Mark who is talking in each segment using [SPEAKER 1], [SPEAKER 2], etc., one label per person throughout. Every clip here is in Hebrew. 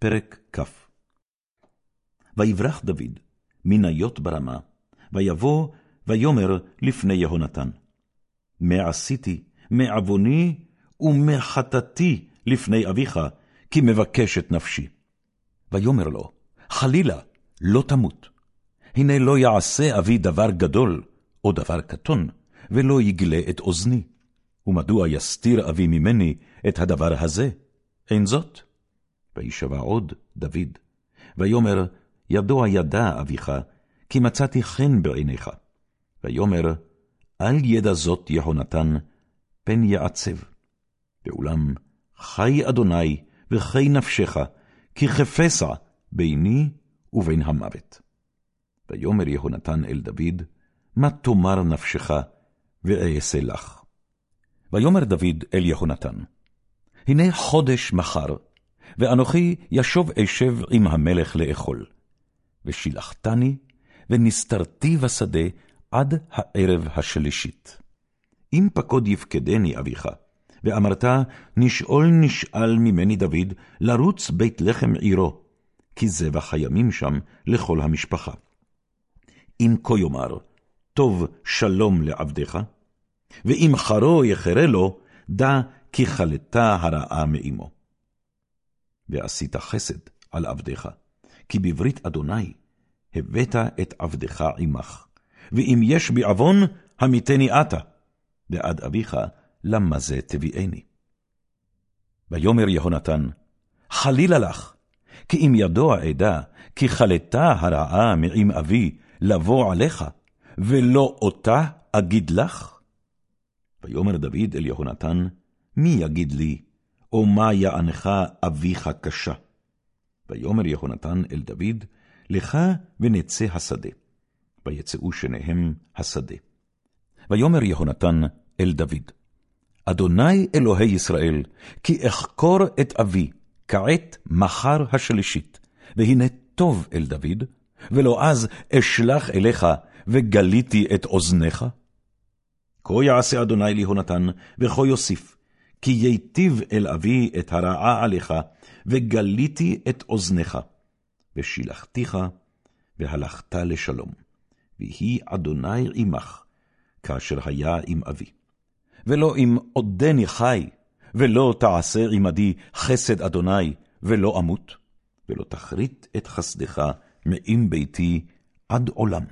[SPEAKER 1] פרק כ. ויברח דוד מניות ברמה, ויבוא ויאמר לפני יהונתן, מה עשיתי מעווני ומחטאתי לפני אביך, כי מבקש את נפשי. ויאמר לו, חלילה, לא תמות. הנה לא יעשה אבי דבר גדול, או דבר קטון, ולא יגלה את אוזני. ומדוע יסתיר אבי ממני את הדבר הזה? אין זאת? וישבע עוד דוד, ויאמר, ידוע ידע אביך, כי מצאתי חן בעיניך. ויאמר, אל ידע זאת יהונתן, פן יעצב. ואולם, חי אדוני וחי נפשך, כי חפשה ביני ובין המוות. ויאמר יהונתן אל דוד, מה תאמר נפשך, ואעשה לך. ויאמר דוד אל יהונתן, הנה חודש מחר, ואנוכי ישוב אשב עם המלך לאכול. ושילחתני, ונסתרתי בשדה עד הערב השלישית. אם פקוד יפקדני אביך, ואמרת, נשאול נשאל ממני דוד, לרוץ בית לחם עירו, כי זבח הימים שם לכל המשפחה. אם כה יאמר, טוב שלום לעבדיך, ואם חרו יחרה לו, דע כי חלתה הרעה מאמו. ועשית חסד על עבדיך, כי בברית אדוני הבאת את עבדך עמך. ואם יש בי עוון, המיתני עתה, ועד אביך, למה זה תביאני? ויאמר יהונתן, חלילה לך, כי אם ידוע עדה, כי חלתה הרעה מעם אבי לבוא עליך, ולא אותה אגיד לך? ויאמר דוד אל יהונתן, מי יגיד לי, או מה יענך אביך קשה? ויאמר יהונתן אל דוד, לך ונצא השדה. ויצאו שניהם השדה. ויאמר יהונתן אל דוד, אדוני אלוהי ישראל, כי אחקור את אבי, כעת מחר השלישית, והנה טוב אל דוד, ולא אז אשלח אליך, וגליתי את אוזניך? כה יעשה אדוני ליהונתן, וכה יוסיף, כי ייטיב אל אבי את הרעה עליך, וגליתי את אוזניך, ושילחתיך, והלכת לשלום. ויהי אדוני עמך, כאשר היה עם אבי. ולא אם עודני חי, ולא תעשה עמדי חסד אדוני, ולא אמות, ולא תכרית את חסדך מעם ביתי עד עולם.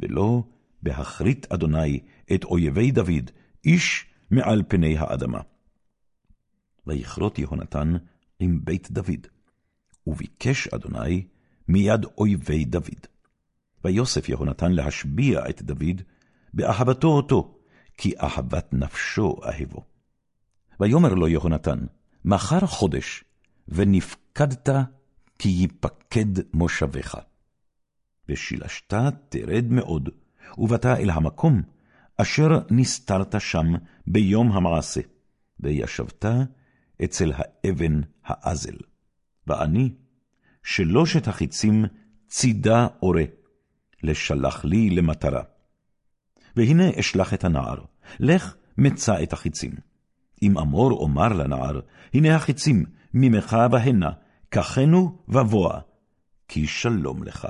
[SPEAKER 1] ולא בהכרית אדוני את אויבי דוד, איש מעל פני האדמה. ויכרות יהונתן עם בית דוד, וביקש אדוני מיד אויבי דוד. ויוסף יהונתן להשביע את דוד, באהבתו אותו, כי אהבת נפשו אהבו. ויאמר לו יהונתן, מחר חודש, ונפקדת כי ייפקד מושבך. ושילשת תרד מאוד, ובאת אל המקום אשר נסתרת שם ביום המעשה, וישבת אצל האבן האזל. ואני, שלושת החיצים צידה אורה, לשלח לי למטרה. והנה אשלח את הנער, לך מצא את החיצים. אם אמור אומר לנער, הנה החיצים, ממך והנה, קחנו ובואה, כי שלום לך,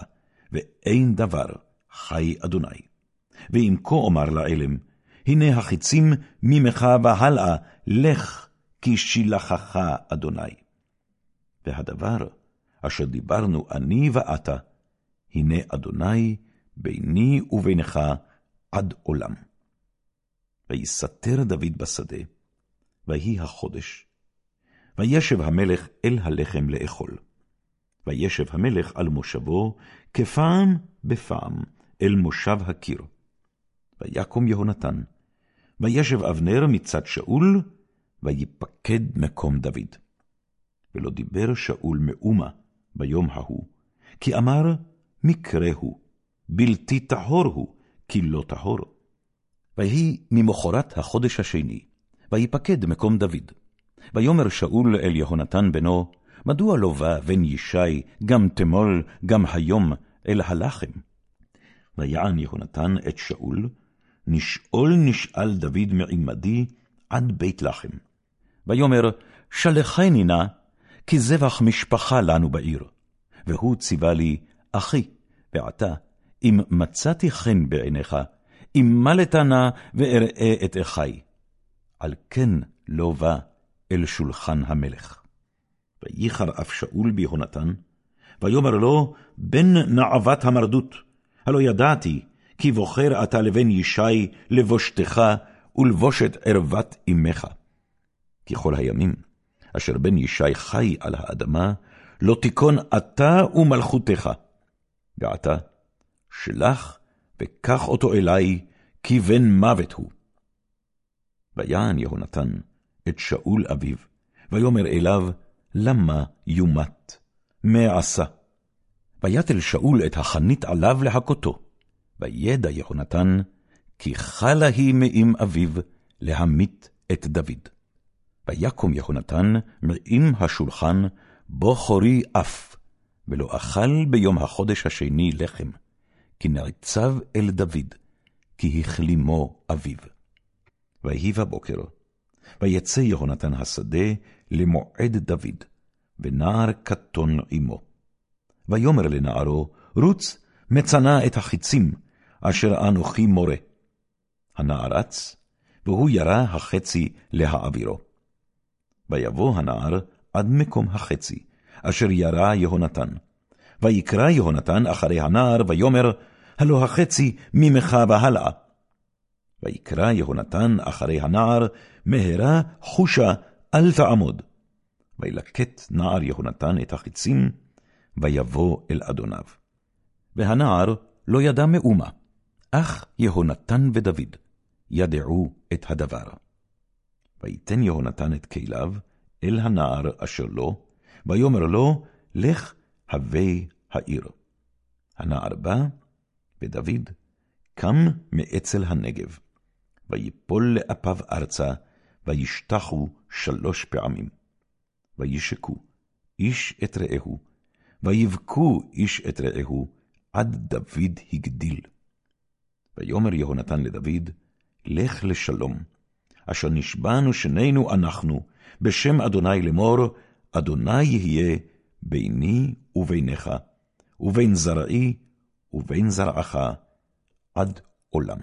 [SPEAKER 1] ואין דבר חי אדוני. ואם כה אומר לעלם, הנה החיצים ממך והלאה, לך, כי שילחך אדוני. והדבר אשר דיברנו אני ואתה, הנה אדוני ביני ובינך עד עולם. ויסתר דוד בשדה, ויהי החודש. וישב המלך אל הלחם לאכול. וישב המלך על מושבו, כפעם בפעם, אל מושב הקיר. ויקום יהונתן, וישב אבנר מצד שאול, ויפקד מקום דוד. ולא דיבר שאול מאומה ביום ההוא, כי אמר, מקרה הוא, בלתי טהור הוא, כי לא טהור. ויהי ממחרת החודש השני, ויפקד מקום דוד. ויאמר שאול אל יהונתן בנו, מדוע לא בא בן ישי, גם תמול, גם היום, אל הלחם? ויען יהונתן את שאול, נשאול נשאל דוד מעמדי עד בית לחם. ויאמר, שלחני נא, כי זבח משפחה לנו בעיר. והוא ציווה לי, אחי, ועתה, אם מצאתי חן בעיניך, אם מלת נא ואראה את אחי. על כן לא בא אל שולחן המלך. וייחר אף שאול ביהונתן, ויאמר לו, בן נעבת המרדות, הלא ידעתי, כי בוחר אתה לבן ישי לבושתך ולבושת ערוות אמך. כי כל הימים אשר בן ישי חי על האדמה, לא תיכון אתה ומלכותך. ועתה, שלח וקח אותו אלי, כי בן מוות הוא. ויען יהונתן את שאול אביו, ויאמר אליו, למה יומת? מה עשה? ויתל שאול את החנית עליו להכותו, וידע יהונתן, כי חלה היא מעם אביו להמית את דוד. ויקום יהונתן מעם השולחן, בו חורי אף, ולא אכל ביום החודש השני לחם, כי נעצב אל דוד, כי החלימו אביו. ויהי בבוקר, ויצא יהונתן השדה למועד דוד, ונער קטון עמו. ויאמר לנערו, רוץ, מצנע את החיצים, אשר אנוכי מורה. הנער רץ, והוא ירה החצי להעבירו. ויבוא הנער עד מקום החצי, אשר ירה יהונתן. ויקרא יהונתן אחרי הנער, ויאמר, הלא החצי ממך והלאה. ויקרא יהונתן אחרי הנער, מהרה חושה, אל תעמוד. וילקט נער יהונתן את החיצים, ויבוא אל אדוניו. והנער לא ידע מאומה, אך יהונתן ודוד ידעו את הדבר. ויתן יהונתן את כליו אל הנער אשר לו, ויאמר לו, לך הווה העיר. הנער בא, ודוד קם מאצל הנגב, ויפול לאפיו ארצה, וישתחו שלוש פעמים. וישקו איש את רעהו, ויבכו איש את רעהו, עד דוד הגדיל. ויאמר יהונתן לדוד, לך לשלום, אשר נשבענו שנינו אנחנו, בשם אדוני לאמור, אדוני יהיה ביני וביניך, ובין זרעי ובין זרעך, עד עולם.